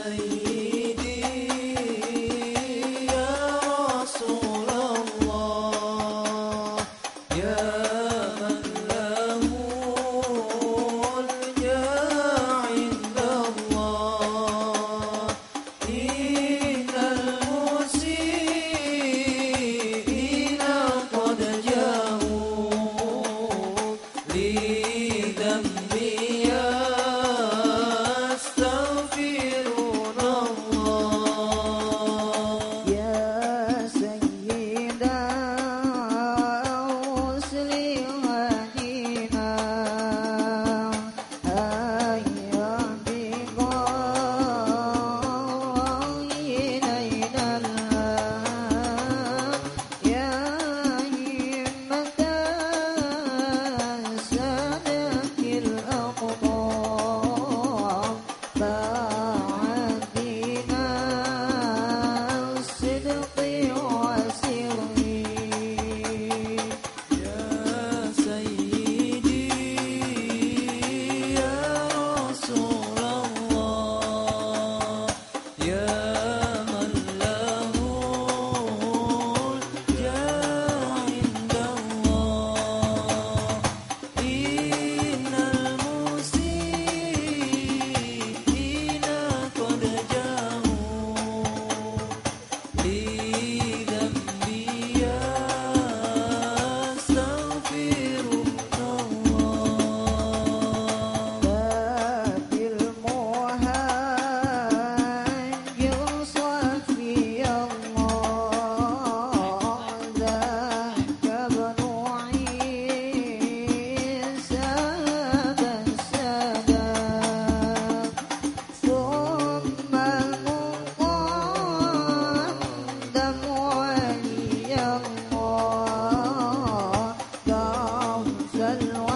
चाहिए والعلم